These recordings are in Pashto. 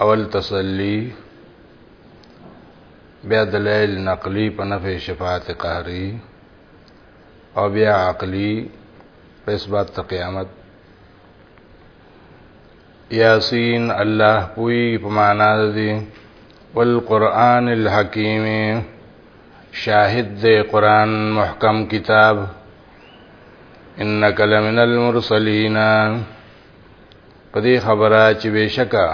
اول تسلی بیا دلائل نقلی په نفع شفاعت قهری او بیا عقلی په اثبات قیامت یاسین الله پوی په معنا دی والقران الحکیم شاهد دی قران محکم کتاب انک لمن المرسلین په دې خبره چې بشکا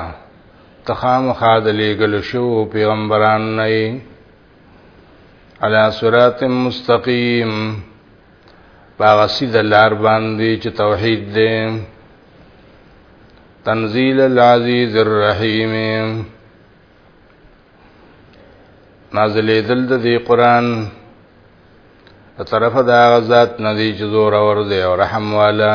تخام خاد لګل شو پیغمبران نه علی صراط مستقیم باغ سید لار باندې چې توحید دې تنزیل العزیز الرحیم نازلې دل د دې قران طرف دا غزاد ندی چې زور اور دی او رحم والا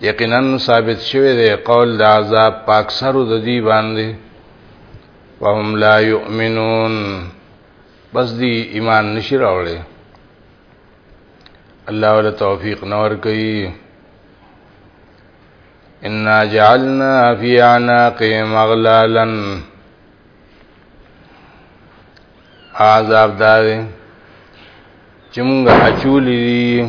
یقینا ثابت شوی دی قول د عذاب پاک سرو د دی باندې وهم لا یؤمنون بس دی ایمان نشی راوړي الله ولا توفیق نور کوي ان جعلنا فی اعناقهم اغلالا عذاب دار چې موږ اچولې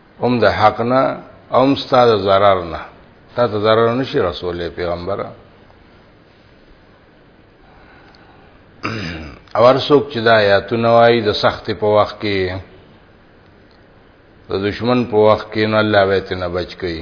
هم د حق نه او هم ستا د ضرر نه تا ته ضرر نشي رسولې پیغمبره او ارسوک چې دا آیاتونه وایي د سخت په وخت کې د دشمن په وخت کې نو الله به تنه بچ کړي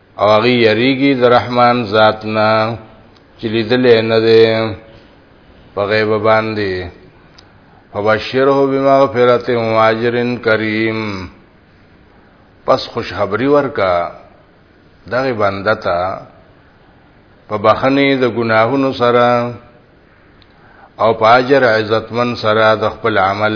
او هغه یریږي د رحمان ذات نه چې لیدلې نه دی په غیب باندې فبشره بمغفرت و اجر کریم پس خوشخبری ورکا دغه بنده ته په بخنه د ګناهونو سره او په اجر عزتمن سره د خپل عمل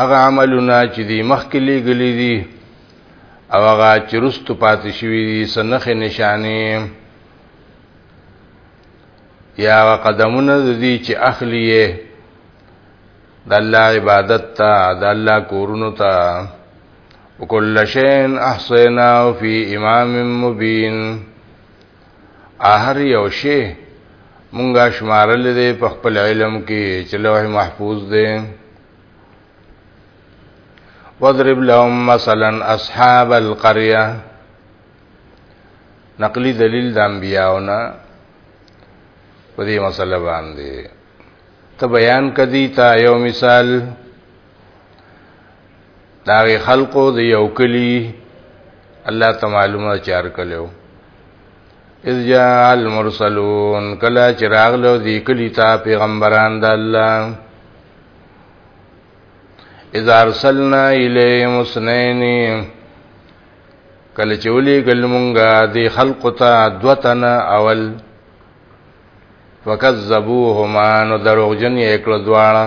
هغه عملونه چې دی مخکې لېږلي دي او هغه چې رستو پاتې شوي دي څه نښې نشانې یا هغه قدمونه د دې چې اخلي یې د الله عبادت ته د الله کورونو ته وکل شین احصینا فی امام مبین هر یو شی مونږه شمارل دی په خپل علم کې چې لوح محفوظ دی واضرب لهم مثلا اصحاب القريه نقلی دلیل د انبیاونه په دې مسله باندې ته بیان کدی تا یو مثال دا غي خلقو د یو کلی الله ته معلومه چار کلو اذ جاء المرسلون کلا چراغ لو دی کلی تا پیغمبران د الله اذا ارسلنا الیهم اثنین کله چولی گل مونږه دی خلق ته دوتن اول فکذبوهما نو دروغجن یې کړ دواړه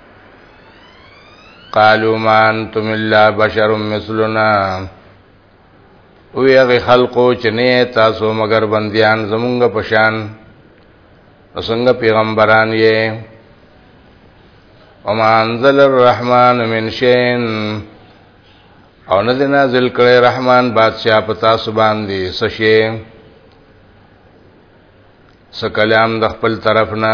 قالوا ما انتم الا بشر مثلنا وی هغه خلقو چې نه تاسو مگر بنديان زمونږ پشان وسنګ پیغمبران یې وما انزل الرحمن من شین او نه دی نازل کړی رحمان بادشاہ په تاسو باندې سشي س کلام د خپل طرف نه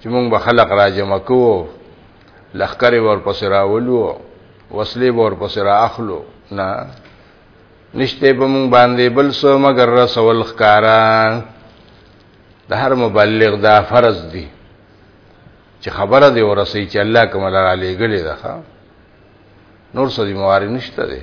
چې موږ به خلق راجمع کوو لخر ورپسې راولو وسلې به ورپسې را اخلو نه نشته په موږ باندې بل څه مګر رسول ښکارا د هر مبلغ دا فرض دی چې خبره دی ورسې چې الله کوم لاره لګلې ده نور څه دی موارد نشته دی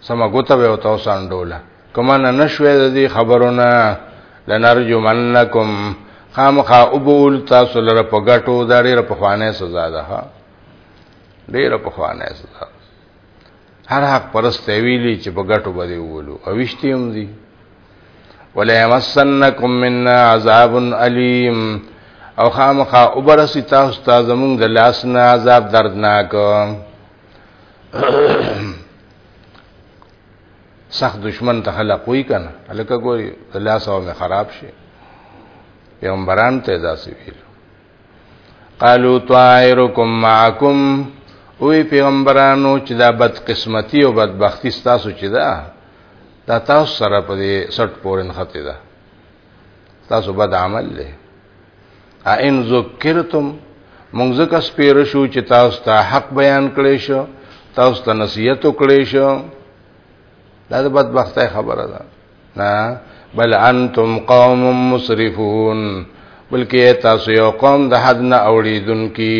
سم غوته به او تاسو انډوله کما نه نشوي د دې خبرونه لنرجو منکم خامخا ابول تاسو لره په غټو دا ډیره په خوانه سزا ده ها ډیره په خوانه سزا هر حق پرست ویلی چې په غټو باندې وولو او وشتیم دي ولا یمسنکم منا عذاب الیم او خامخا وبرسی تاسو ته زمونږ د لاس نه عذاب دردناک سخت دشمن ته خلق وی کنه الکه ګوري الله سو مې خراب شي پیغمبران ته داسې ویل قالو طائرکم معکم وی پیغمبرانو چې دا بد قسمتي او بدبختی تاسو چې دا دا تاسو سره په دې سټ پورن خته ده تاسو بد عمل له ان ذکرتم مونږ زکه سپیر شو چې تاسو ته حق بیان کړی شو تاسو ته نصیحت وکړی شو دا د بدبختۍ خبره ده نه بل انتم قوم مسرفون بلکې تاسو یو قوم د حد نه اوړیدونکي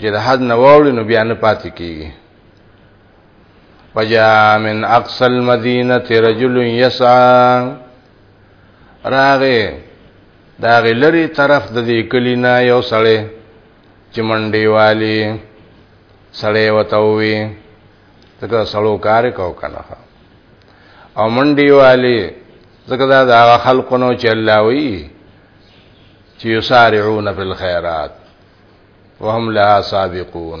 چې د حد نه واوړي نو بیا نه پاتې کیږي وجاء من اقصى المدينه رجل يسعى راغه دا غلری طرف د دې کلینا یو سړی چې منډي والی سړی وتاوي دغه سړو کار کو کنه او منډي والی ځکه دا د خلقونو چې الله وی چې یسارعون فی الخيرات وهم لها سابقون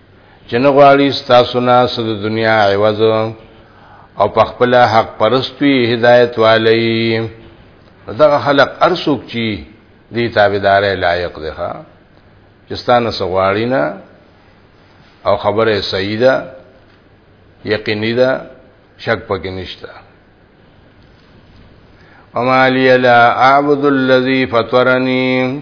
چې نه غواړي ستاسو نه څه د دنیا عوض او په خپل حق پرستوي هدایت والی دغه خلق ارسوک چی دی تابعدار لایق دی ښا چې ستانه څه غواړي نه او خبره صحیح ده یقیني ده شک پکې نشته وما لي لا اعبد الذي فطرني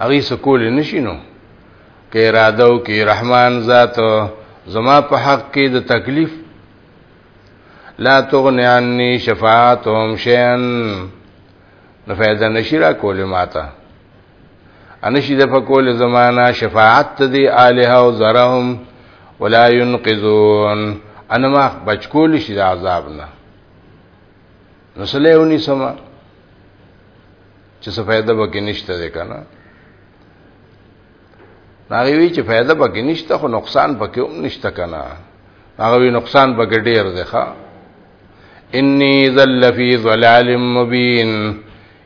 هغه سکول نشینو کې اراده او کې رحمان ذات زما په حق کې د تکلیف لا تغنی عنی شفاعتهم شیئا نو فائدہ نشی را کولی ماتا انشی دفع کولی زمانا شفاعت دی آلها و ذرهم ولا ينقذون انا ما بچ کولی شی دا عذابنا نسلیونی سما چې څه فائدہ به کې نشته ده کنه هغه وی چې فائدہ به کې نشته خو نقصان به کې هم نشته کنه هغه وی نقصان به کې ډیر ده ښا انی ذل فی ظلال مبین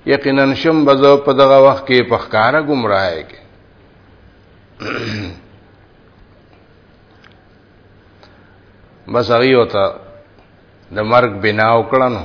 یقینا شم بزو په دغه وخت کې په ښکارا گمراه کې بس هغه وته د مرګ بنا وکړنو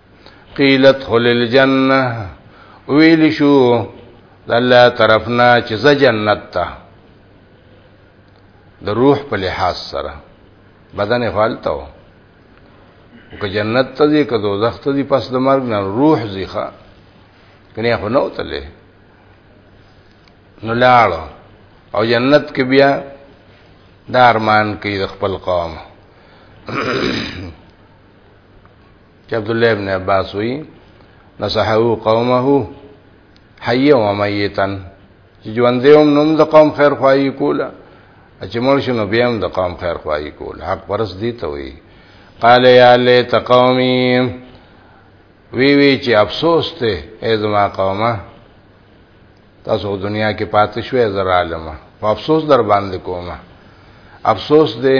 قیل ادخل الجنه ویل شو د الله طرفنا چې ز جنت ته د روح په لحاظ سره بدن حالته و که جنت ته ځي که دوزخ ته ځي پس د مرګ نه روح ځي ښه کنه خو نو تلې نو لاړ او جنت کې بیا دارمان کې د خپل قوم چې عبد الله ابن عباس وی نصحو قومه حي وميتا چې ژوند هم نوم د قوم خیر خوایي کوله چې مړ شنو بیا هم د قوم خیر خوایي کول حق پرس دي ته وی قال يا ليت قومي وی وی چې افسوس ته ای زما قومه تاسو دنیا کې پاتې شوې زر عالمه افسوس در باندې کومه افسوس دې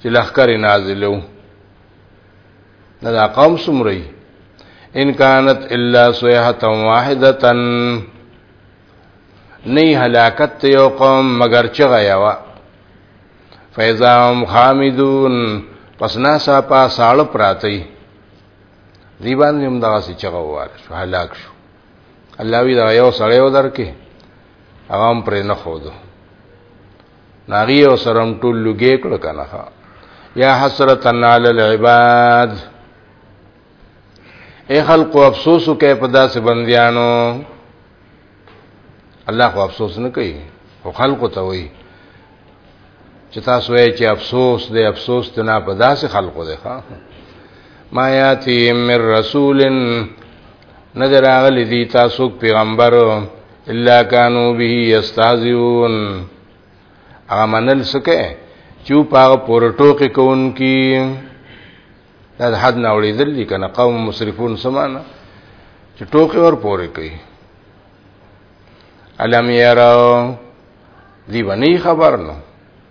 چې لخر نازلو نه دا قوم سمري ان كانت الا صيحه واحده نه هلاکت یو قوم مگر چغه یوا فیضا هم خامدون پس ناسا پا ساړه پراتی دی باندې هم دغه څه چغه وار شو هلاک شو الله وی دا یو سړی ودر کې هغه هم پرې نه خودو ناغي او سرم ټول لګې کړ کنه یا حسرتن علی العباد اے خلق افسوس کوي په داسې بندیانو الله خو افسوس نه کوي او خلق ته وایي چې تاسو یې چې افسوس دې افسوس ته نه په داسې خلق دی ښا ما یاتیم من رسولن نه دراغلی دی تاسو پیغمبر الا کانو به یستهزئون هغه منل سکه چې پاغه پور ټوکې کوونکی دا حد نه وړېدل دي کنه قوم مصرفون سمانه چې ټوکې ور پورې کوي علم یرا دی باندې خبر نو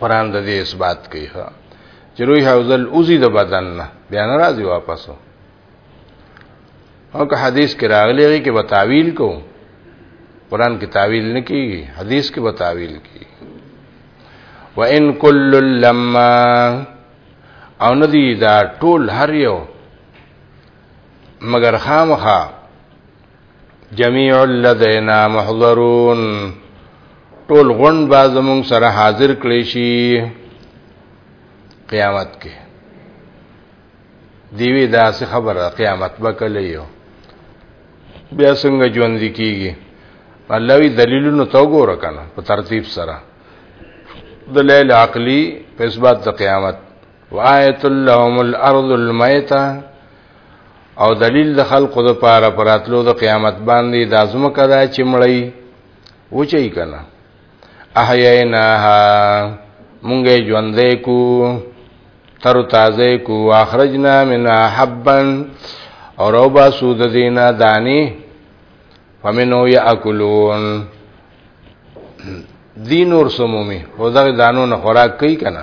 قران د دې اثبات کوي ها چې روح حوزل اوزي د بدن نه بیا نه راځي واپسو او که حدیث کې راغلی وي کې به تعویل کو قران کې تعویل نه کیږي حدیث کې به تعویل کیږي وان کل لما او ندی دا ټول هر یو مگر خامخا جميع الذين محضرون ټول غون با زمون سره حاضر کړي شي قیامت کې دیوی دا څه خبره قیامت به کله یو بیا څنګه ژوند کیږي الله وی دلیلونه تو ګور کنه په ترتیب سره دلیل عقلی په اثبات د قیامت وآیت لهم الارض المیته او دلیل د خلقو د پاره پراتلو د قیامت باندې د ازمکه دا چې مړی وچی کنه احییناها مونږه ژوندې کو تر تازه کو اخرجنا من حبا اور او با سود دینا دانی فمنو یاکلون دین اور سمومی او دغه دانو نه خوراک کوي کنه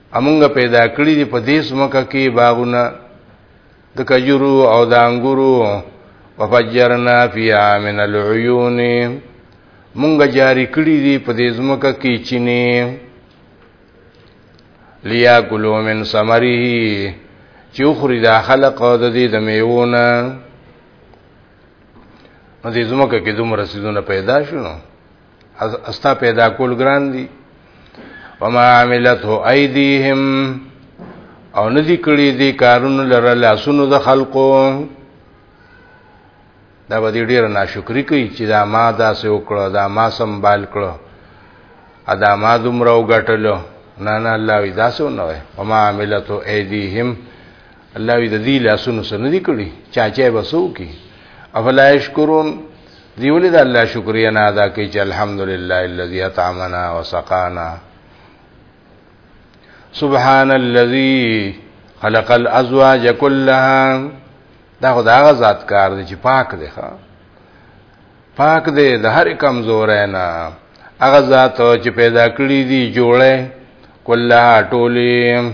امونږ پیدا کړی دی په دې سمکه کې باغونه د کجورو او د انګورو وفجرنا فيها من العيون مونږ جاری کړی دی په دې سمکه کې چینه لیا کلو من ثمره چې خوري دا خلق او د دې د میوونه نو دې زمکه کې دومره سيزونه پیدا شونه استا پیدا کول ګران دي وما عملته ايديهم او ندی کړی دی کارونه لره لاسونو د خلقو دا به ډیر ناشکری کوي چې دا ما دا سه وکړه دا ما سنبال کړه ادا ما دومره وګټلو نه نه الله وی دا سه نه وي وما عملته ايديهم الله وی د دې لاسونو سره ندی کړی چاچای بسو کی افلا یشکرون دی ولې د الله شکریا نه ادا کوي چې الحمدلله الذي اطعمنا وسقانا سبحان الذي خلق الازواج كلها دا خدای غ ذات کار دی چې پاک دی ښا پاک دی د هر کمزورې نه هغه ذات چې پیدا کړی دی جوړه کلها ټولی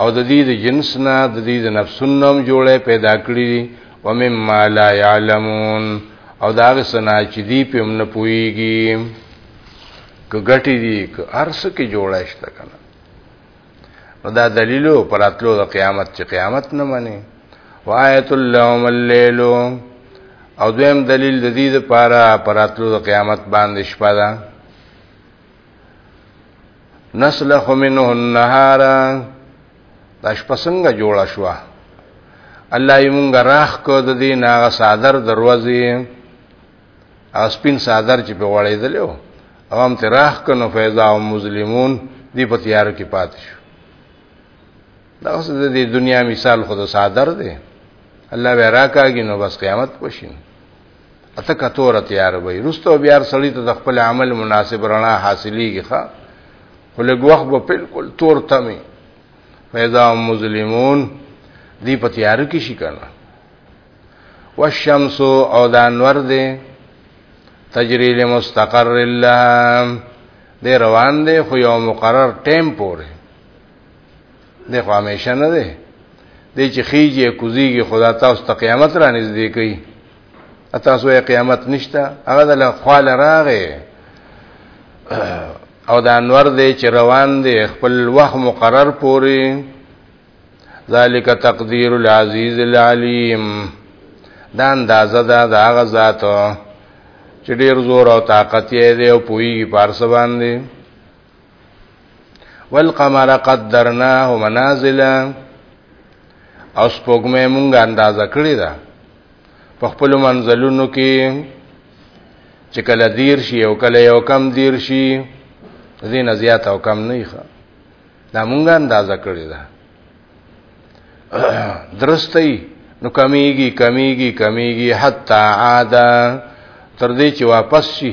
او د دې د جنس نه د دې د نفسونو هم جوړه پیدا کړی دي و مما لا يعلمون او دا سنا چې دی په هم نه پويږي ک غټي دي ک ارس کې جوړه شته کنه نو دا دلیلو پراتلو د قیامت چې قیامت نه مني وآیت اللهم الليل او دویم دلیل د دې لپاره پراتلو د قیامت باندې شپه ده نسلخ منه النهار دا شپه څنګه جوړه شو الله یې مونږ راخ کو د دې ناغه صادر دروازې او سپین صادر چې په وړې دلو او هم ته راخ کنو فیضا او مسلمون دی په تیار کې پات شو دا اوس د دې دنیا مثال خود صادر دی الله به راکاږي نو بس قیامت پوښین اته کتور تیار وي رستو بیا سړی ته د خپل عمل مناسب رڼا حاصلېږي ښا خو لږ وخت به بالکل تور تمي فیضا مظلمون دی په تیار کې شي کنه والشمس او دا انور دی تجری لمستقر الله دی روان دی خو یو مقرر ټیم پورې دی خو همیشه نه دی دی چې خیږي کوزیږي خدا تاسو ته قیامت را نږدې کوي تاسو یې قیامت نشته هغه د خپل راغې او د انور دی چې روان دی خپل وخت مقرر پوري ذالک تقدیر العزیز العلیم دا اندازه دا د هغه ذاتو چې ډیر زور او طاقت یې دی او پوي پارس باندې والقمر قدرناه منازلا او سپوږمې مونږه اندازه کړی ده په خپل منزلونو کې چې کله دیر شي او کله یو کم دیر شي زین زیات او کم نه ښه دا مونږه اندازه کړی ده درسته نو کمیږي کمیږي کمیږي حتا عاده تر دې چې واپس شي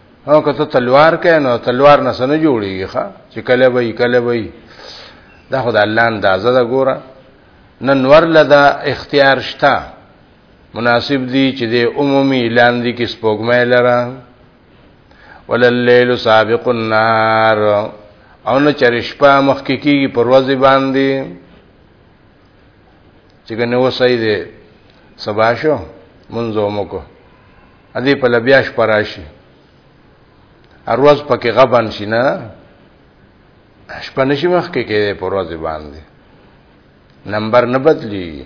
او که ته تلوار کې نو تلوار نه سن جوړیږي ښا چې کله وای کله وای دا خدای الله اندازه دا ګوره نن ور لدا اختیار شته مناسب دی چې د عمومي اعلان دي کې سپوږمۍ لره وللیل سابق النار او نه چرشپا مخ کې کیږي پروازي باندې چې کنه وسای دې سبا شو منځو مکو ادي په لبیاش پراشي اروز پکې غبن شي نه شپه نشي مخ کې کې په ورځ باندې نمبر نه بدلی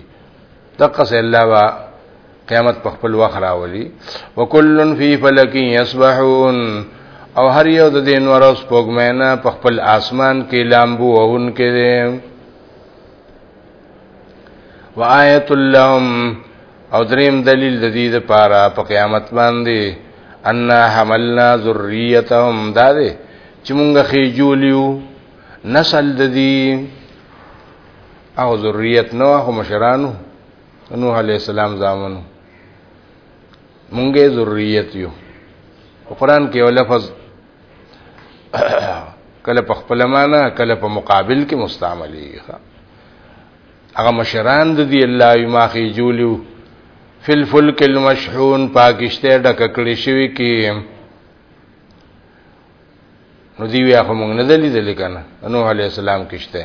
دقه سه الله وا قیامت په خپل وخت راولي وکلن فی فلک یسبحون او هر یو د دین ورځ پوګمنه په خپل اسمان کې لامبو وون کې وآیت اللهم او دریم دلیل د دې لپاره په قیامت باندې ان حملنا ذریتهم دا دې چې مونږه خېجولیو نسل د دې او ذریت نوح مشرانو نوح علی السلام زامنو مونږه ذریت یو قرآن کې یو لفظ کله په خپل معنا کله په مقابل کې مستعملي هغه مشران د دی الله ما خي جولیو فل فلک المشحون پاکشته ډک کړی شوی کې نو دی وی هغه مونږ نه دلی دلی کنه نو علی السلام کشته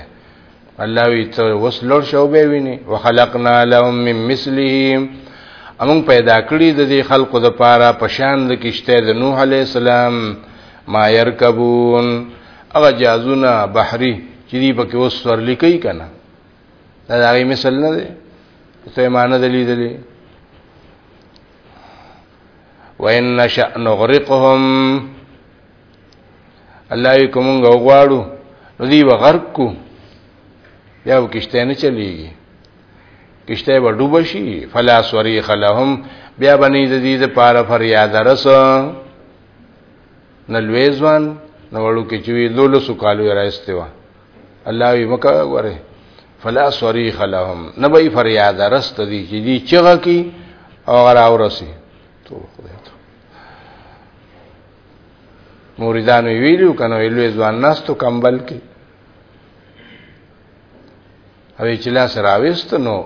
الله وی ته وسلور شو به ویني وخلقنا لهم من مثلهم امون پیدا کړی د دې خلقو د پاره پشان د کشته د نوح علی السلام ما يركبون هغه جازونه بحري چې دی پکې اوس ورلی کوي کنه دا هغه مثال نه دی ته معنی دلی دلی وان نشأ نغرقهم الله یې کوم غواړو نو دی و غرق کو بیا و کشته نه چلیږي کشته و ډوب شي فلا صریخ لهم بیا بنی د دې د پاره فریاد رسو نلوې ځوان نو وړو کې چې دولس کالو راځته و الله یې مکه وره فلا صریخ لهم نبی فریاد رست دي چې دي چغه کی او غرا ورسی تو خدای موریدانو ویلو کنه ویلو ځوان ناستو کمبل کې او چې لا سره اوست نو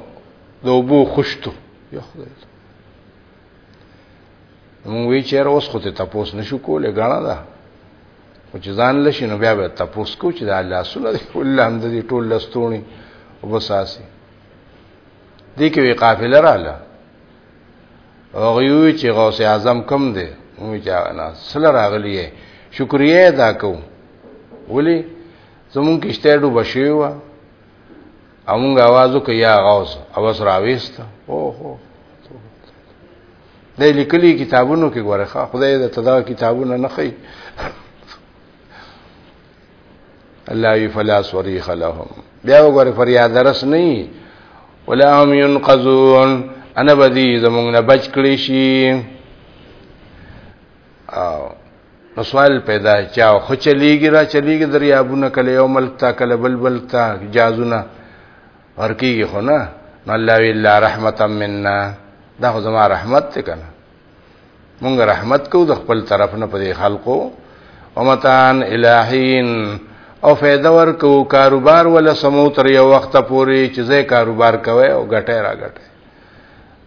د وبو خوشتو یو خدای مونږ وی چیر اوس خو ته تاسو نشو کولای غاڼه ده او چې ځان لشي نو بیا به تاسو کو چې د الله سره دی الله هم د ټول لستونی وبساسي دې کې وی قافله رااله غوی چې غوث اعظم کم دی موږ چې نه سره راغلی شکریا ادا کوو ولی زمون کشته ډو بشي و امونږ आवाज وکي یا غوث اوس راويست او هو د لیکلي کتابونو کې ورخه خدای د تدا کتابونه نه خي الله وی فلا صریخ لهم بیا وګوره فریاد درس نه ولا هم ينقذون انا بدی زمونږ نه بچ کړی شي او نو سوال پیدا چا خو چلیږي را چلیږي دریابونه کله یو ملک تا کله بل بل تا جازونه ورکیږي خو نه الله وی الا رحمتا منا دا خو زما رحمت ته کنه مونږ رحمت کو د خپل طرف نه په خلکو ومتان الہین او فیده ورکو کاروبار ولا سمو تر یو وخت پوري چې زه کاروبار کوي او ګټه را ګټه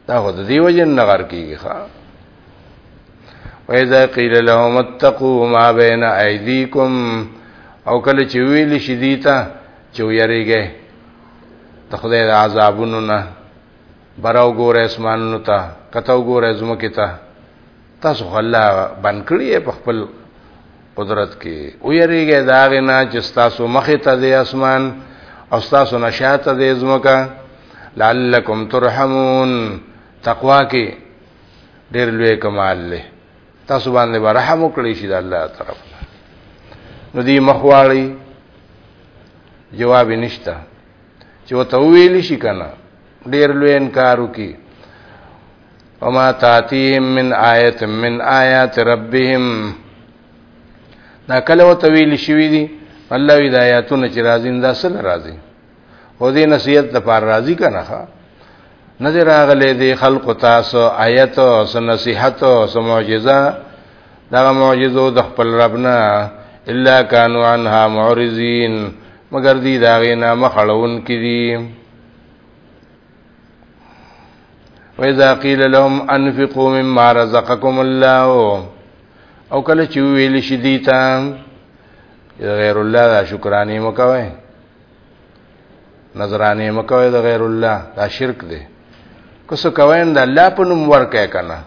دا خو د دیو جن نغر کیږي ښا وإذا قيل لهم اتقوا ما بين أيديكم او کله چې ویل شي دیتا چې ویریږي د خدای د عذابونو نه بره وګوره اسمانونو ته کته وګوره زمکه ته تاسو الله بن کړی په خپل قدرت کې او یریږي دا غنا چې تاسو مخه ته د اسمان او تاسو نشاته د زمکه لعلکم ترحمون تقوا کې ډېر لوی کمال له تاسو باندې رحم وکړي شي د الله طرف نو دی مخواړي جواب نشته چې وته ویل شي کنه ډیر لوی انکار وکي وما تاتيهم من آیت من آیات ربهم دا کله وته ویل شي دي الله وی د آیاتونو چې راځي دا سره راځي او دې نصیحت د پار راضی کنه نه دی راغلی دی خلق تاسو آیت او نصیحت او معجزه دا معجزو د خپل ربنا الا كانوا عنها معرضين مگر دی دا غینا مخړون کړي وإذا قيل لهم أنفقوا مما رزقكم الله او کله چې ویل شي دي ته غیر الله شکرانه مکوئ نظرانه مکوې د غیر الله دا شرک دی کوڅه کوین د الله په نوم ورکه کنه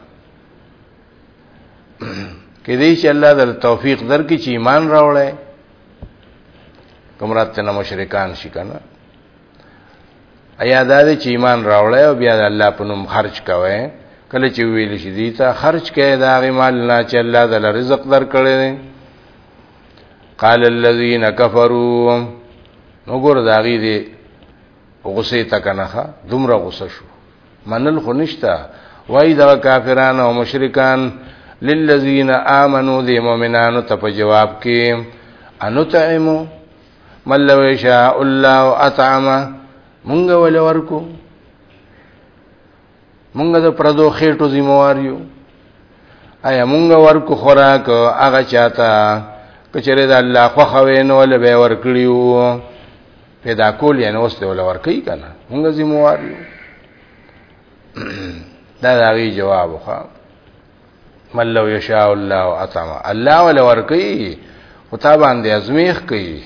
کې دې چې الله در توفیق درکې چې ایمان راوړې کومرات ته مشرکان شي کنه ایا دا دې چې ایمان راوړې او بیا د الله په نوم خرج کوي کله چې ویل شي دې ته خرج کړي دا غي مال نه چې الله د رزق درکړي قال الذين كفروا نو ګور داغي دي غصه تکنخه دومره غصه شو منل خو نشتا وای دا کافرانو او مشرکان للذین آمنو دی مومنانو ته په جواب کې انو تعمو ملو شاء الله اطعمه مونږ ول ورکو مونږ د پردو خېټو ذمہوار یو ایا مونږ ورکو خوراک هغه چاته کچره د الله خو خوینو ول به ورکړیو پیدا کول یې نو ستو ول ورکی کنه مونږ ذمہوار یو دا دا وی جواب خو من لو یشاء الله اطعم الله ول ورکی او تا باندې ازمیخ کوي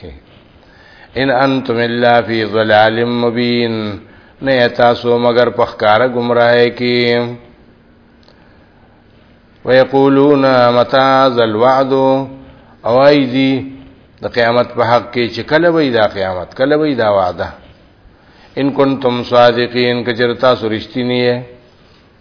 ان انتم الا فی ظلال مبین نه تاسو مگر په ښکارا گمراهی کې ويقولون متى ذا الوعد او ايدي د قیامت په حق کې چې کله وي دا قیامت کله وي دا وعده ان کنتم صادقین کجرتا سرشتنی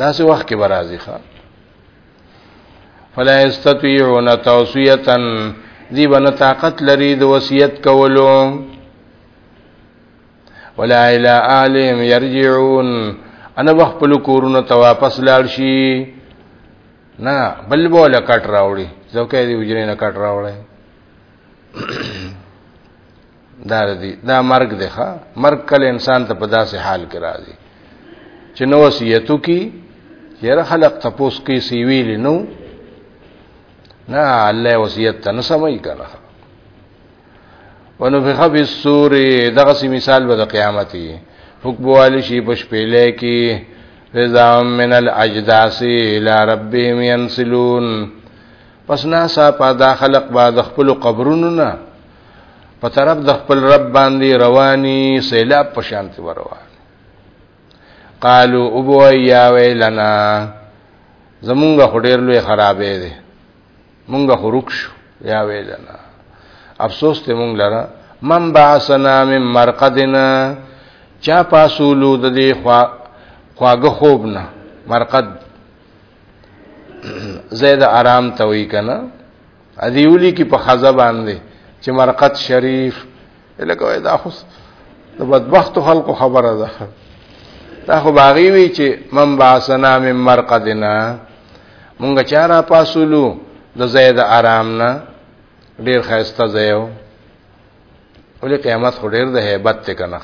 دا سه وخت کې برازي ښا فلا استطيعون توصيه دی بنه طاقت لري د وصیت کولو ولا الى اهلهم يرجعون انا بخپل کورونو ته واپس لاړ شي نه بل بوله کټ راوړي ځکه دی وجري نه کټ راوړي دا دی دا مرګ دی ښا مرګ کله انسان ته په داسې حال کې راځي چې نو وصیتو کې یره خلق تپوس کې سی ویل نو نه الله وصیت ته نه سمای کنه ونفخ فی السور دغه سی مثال به د قیامتي حکموالی شي په شپېلې کې رضا من الاجداس الى ربهم ينسلون پس ناسا په دا خلق با د خپل قبرونو نه په طرف د خپل رب باندې رواني سیلاب په شان ته روان قالو ابو یا ویلنا زمونږه خډیر لوی خرابې دي مونږه خروک شو یا ویلنا افسوس ته مونږ لره من بعثنا من مرقدنا چا پاسولو د دې خوا خواګه خوب نه مرقد زید آرام ته وی کنه ادیولی کی په خزه باندې چې مرقت شریف لکه دا خو د بدبخت خلکو خبره ده دا خو باغی وی چې من باسنا من مرقدنا مونږ چارا پاسولو د زید آرام نه ډیر خیسته زیو ولې قیامت خو ډیر د hebat ته کنه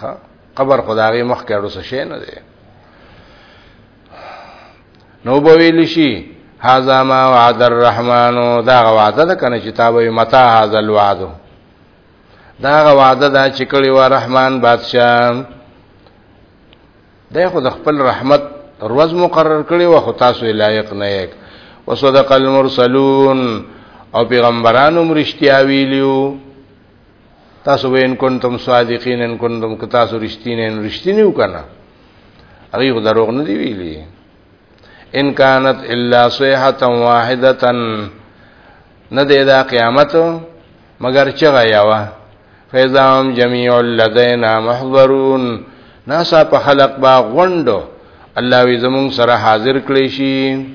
قبر خدای مخ کې اړو څه شي نه دی نو به ویل شي هاذا ما وعد الرحمن دا وعده ده کنه چې تابې متا هاذا الوعد دا وعده دا چې کړي و رحمان بادشاہ دا خو د خپل رحمت روز مقرر کړي و خو تاسو لایق نه یک وصدق المرسلون او پیغمبرانو مرشتیا ویلیو تاسو به ان کنتم صادقین ان کنتم که تاسو رښتینه ان رښتینی وکنه هغه خو دروغ نه دی ویلي ان كانت الا صيحه واحده نه دی دا قیامت مگر چغه یاوه فیزام جميع لدینا محضرون ناسا په خلق با غوندو الله وی زمون سره حاضر کړی شي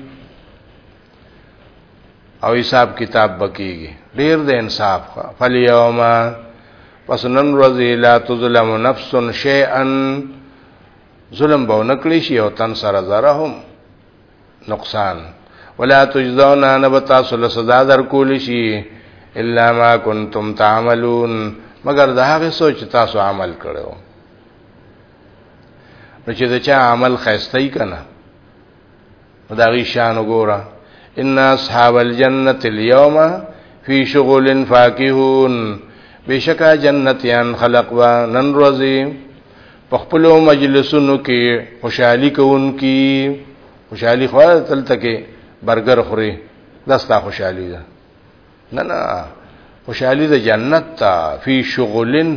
او حساب کتاب بکیږي ډیر د انصاف فلیوم پس نن ورځ لا تظلم نفس شیئا ظلم به نکړي شي او تن سره زرهم نقصان ولا تجزون ان بتاسل سزا در کول شي الا ما کنتم تعملون مگر دا هغه سوچ تاسو عمل کړو نو چې دا چا عمل خیستای کنه دا غي شان وګوره ان اصحاب الجنه اليوم فی شغل فاکهون بشکا جنتیان خلق و نن روزی په خپل مجلسونو کې خوشحالي کوونکی خوشحالي خو تلته کې برګر خوري دستا خوشحالي ده نه نه خوشحالي د جنت ته فی شغلن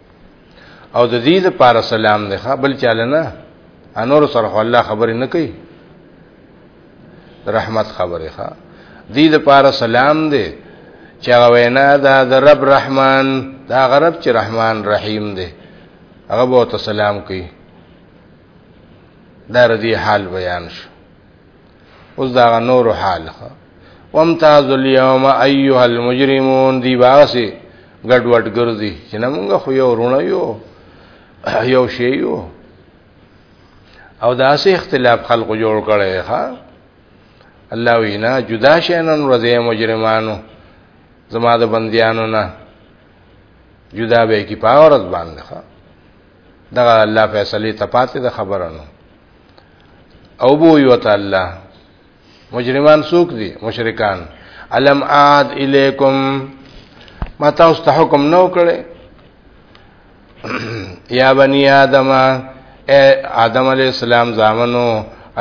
او د دې لپاره سلام دی ښا بل چاله نه انور سره خو الله خبرې نه کوي رحمت خبرې ښا دې لپاره سلام دی چې هغه وینا دا د رب رحمان دا غرب چې رحمان رحیم دی هغه به ته سلام کوي دا ردی حال بیان شو اوس دا نور حال خو وامتاز اليوم ايها المجرمون دی باسي ګډ وډ ګرځي چې موږ خو یو رونه یو یو شی یو او دا سه اختلاف خلق جوړ کړي ښا الله وینا جدا شینن ورځې مجرمانو زما د بندیانو نه جدا به کی پاورز باندې ښا دا الله فیصله تپاتې د خبرانو او بو یو تعالی مجرمان سوک دي مشرکان علم عاد الیکم ما تاسو ته حکم نو کړي یا بنی آدم اے آدم علیہ السلام زامنو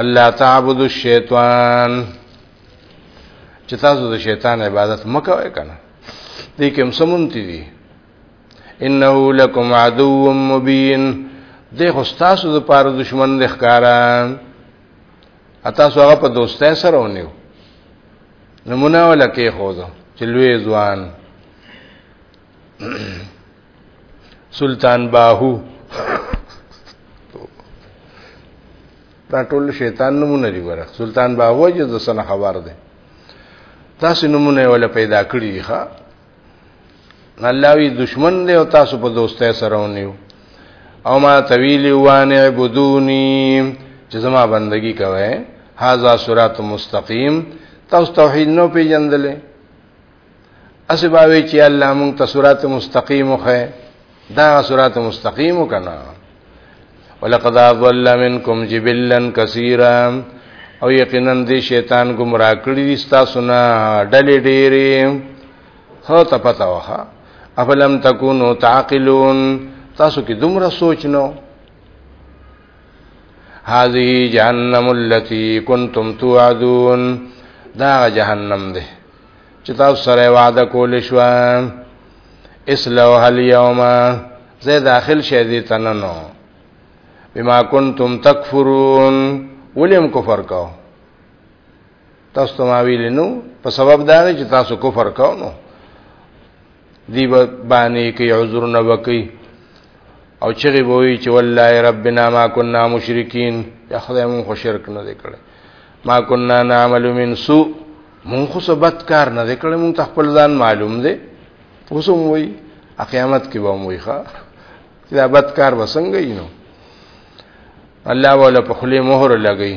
الله تعبد الشیطان چې تاسو د شیطان عبادت مکوئ کنه دې کوم سمونتی دي انه لکم عدو مبین د خو تاسو د پاره دشمن د ښکارا اته سو هغه په دوستۍ سره ونیو نمونه ولکه خو دا چې لوی ځوان سلطان باهو دا ټول شیطان نمونه دی ګره سلطان باهو چې د سن خبر ده تاسو نمونه ولا پیدا کړی ښا الله وی دشمن دی او تاسو په دوستۍ سره ونیو او ما طویل وان عبدونی چې زما بندگی کوي هاذا صراط مستقیم تاسو توحید نو پیژندلې اسباوی چې الله مونږ ته صراط مستقیم خو دا صراط مستقیم کنا ولقد اضل منکم جبلا کثیرا او یقینا دې شیطان گمراه کړی دي تاسو نه ډلې ډېرې هو ته پتا وها افلم تکونو تعقلون تاسو کې دومره سوچ نو هذه جهنم التي كنتم توعدون دا جهنم ده چې تاسو سره وعده کول شو اسلو هل یوم زه داخل شه دي تننو بما کنتم تکفرون ولیم کفر کو تاسو ته ما ویل نو په سبب دا چې تاسو کفر کو نو دی باندې کوي عذرونه وکي او چغي ووي چې والله ربنا ما كنا مشرکین یا خدای مون خو شرک نه وکړي ما كنا نعمل من سوء مون خو سبت کار نه وکړي مون تخپل ځان معلوم دي اوسم وي قیامت کې به مو وي ښا دا بد کار وسنګ نو الله ولا په خلی مهر لګي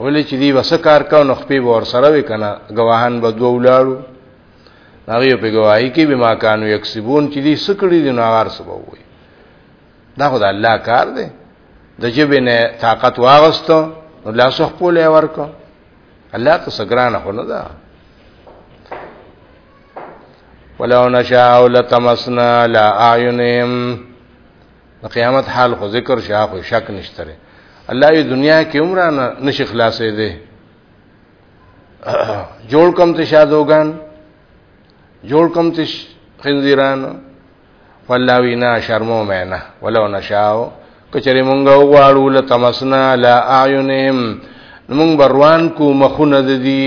ولې چې دی وسه کار کاو نو خپې ور سره وکنه گواهان به دوه ولاړو هغه په گواہی کې به ما کانو یکسبون چې دې سکړي دي نو هغه سبا وي دا خو د الله کار دی د جبه نه طاقت واغستو نو لاس خپل ورکو الله ته سګران خو نه ده ولو نشاء لتمسنا لا اعینهم د قیامت حال خو ذکر شاه خو شک نشته الله یې دنیا کې عمره نشي خلاصې ده جوړ کم ته شادوغان جوړ کم ته خنزیران والله وینا شرمو مینا ولو نشاو کچری مونږ وغواړو لتمسنا لا اعینهم مونږ بروان کو مخونه د دې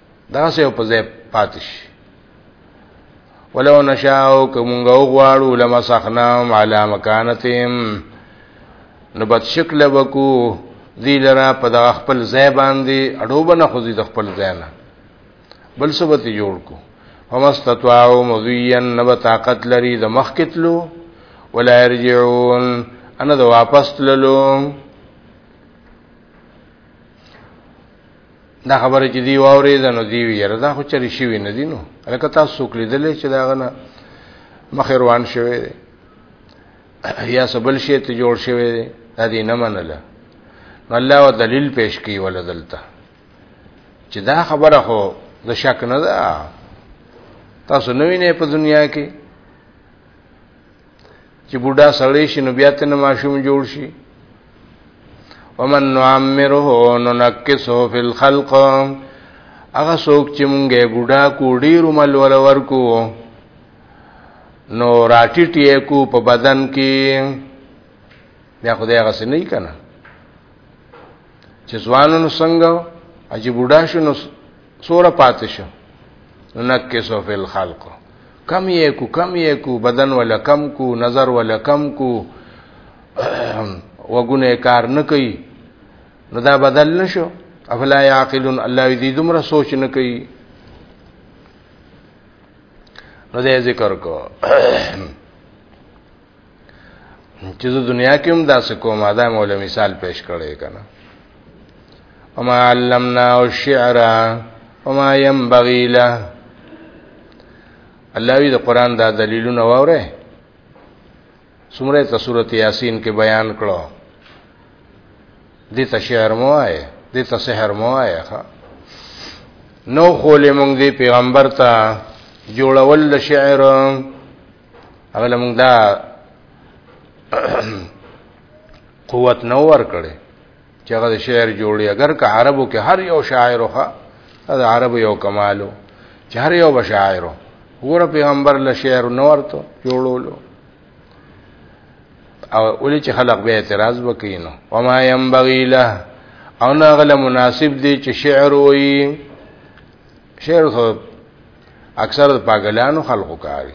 دا سه په ځای پاتې شي ولو نشاو کومغه غواړو لما سخنام علی مکانتهم نو بد شکل وکو دی لرا په د خپل ځای باندې اډو بنه خو دی د خپل ځای نه بل څه به جوړ کو فمستطاعو مذیا نو طاقت لري د مخ کتلو ولا يرجعون انا د واپس تللو دا خبره چې دی واورې ده نو دی ویره دا خو چری شي نه دي نو الکه تاسو کلیدلې چې دا غنه مخ روان شوی دی یا سبل شي ته جوړ شوی دی دا دې نه منله نو الله و دلیل پیش کوي ولدلته چې دا خبره خو د شک نه ده تاسو نوې نه په دنیا کې چې بوډا سړی شي نو بیا تنه ماشوم جوړ شي ومن نعمره ننکسه فی الخلق هغه څوک چې مونږه بوډا کو ډیر مل ور ورکو نو راټیټې کو په بدن کې بیا خدای هغه څه نه کنا چې ځوانونو څنګه اجي بوډا شنو سوره پاتې شو نکسو فی الخلق کم یې کو کم یې کو بدن ولا کم کو نظر ولا کم کو وګونه کار نه کوي نو دا بدل نشو افلا یعقلون الله دې دومره سوچ نه کوي نو دې ذکر کو چې د دنیا کې هم داسې کوم دا مولا مثال پیش کړی کنه وما علمنا الشعر وما ينبغي له الله وی د قران دا دلیلونه وره سمره ته سورته یاسین کې بیان کړو دې ته شعر مو آئے دې ته سحر مو آئے ښا نو خولې مونږ دې پیغمبر ته جوړول شعر هغه لمونږ دا قوت نو ور کړي چې هغه شعر جوړي اگر که عربو کې هر یو شاعر وخه دا عربو یو کمالو چې هر یو بشاعر ور پیغمبر له شعر نو ورته جوړولو او اولی چې خلق به اعتراض وکینو وما ينبغي له او نه غل مناسب دي چې شعر وي شعر خو اکثر د پاګلانو خلقو کوي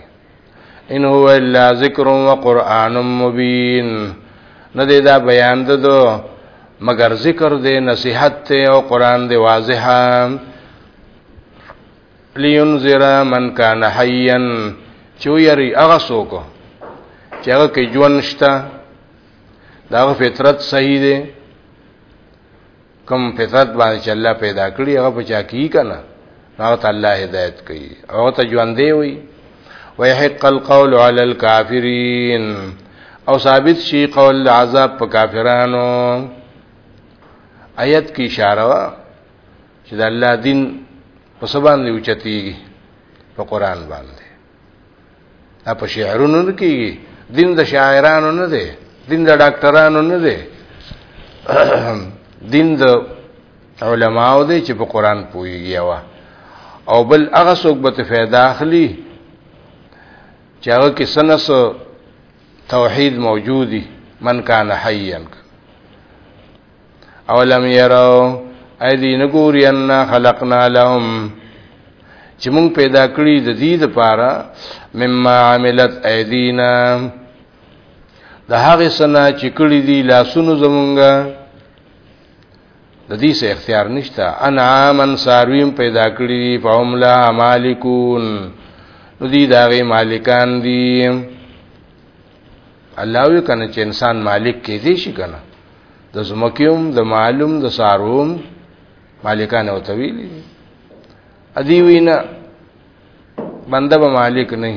ان هو الا ذکر و قران مبین نه دی دا بیان ده دو مگر ذکر دی نصیحت ته او قران دی واضحه لینذر من کان حیا چو یری هغه څوک چې هغه کې ژوند شته دا فطرت صحیح دی کم فطرت باندې چې الله پیدا کړی هغه په چا کی کنه هغه ته الله هدایت کوي هغه ته ژوند دی وي ويحق القول على الكافرين او ثابت شي قول عذاب په کافرانو آیت کی اشاره وا چې د الله دین په سبان دی اوچتیږي په قران باندې په شعرونو نه کیږي دین د شاعرانو نه دی دین د ډاکټرانو نه دی دین د علماو دی چې په قران پوهیږي وا او بل هغه څوک به فائدہ اخلي چې هغه کې سنس توحید موجودی من کان حیان اولم يروا ايدي نګوري ان خلقنا لهم چې مونږ پیدا کړی د دې لپاره مما عملت ايدينا د هغه سنا چې کړی دي لاسونو زمونږه د دې څه اختیار نشته انعامن سارویم پیدا کړی فهم لا مالکون نو دې داغه مالکان دي الله یو کنه چې انسان مالک کې دي شي کنه د زمکیوم د معلوم د ساروم مالکان او طویل ادي وینا بنده به مالک نه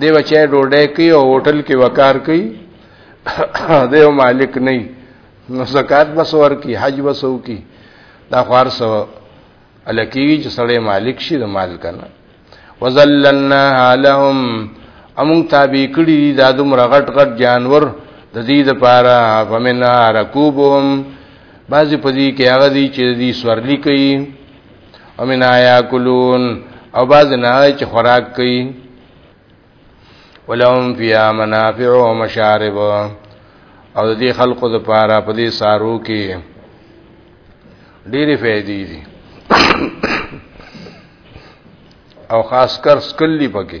دی بچای ډوډۍ کوي او هوټل کې وکار کوي دی مالک نه نو زکات بس ور کی حج بسو کی دا خار سو الکیږي چې سړی مالک شي د مال کنه وزللنا لهم امون تابع کړي دي دا دومره غټ غټ جانور د دې د پاره فمنا رکوبهم بعضی پدی کې هغه دي چې دې سورلی کوي امنا یاکلون او بعض نه چې خوراک کوي ولهم فيها منافع ومشارب او د دې خلقو د پاره په دې سارو کې ډېرې فائدې دي او خاص کر سکلی پکې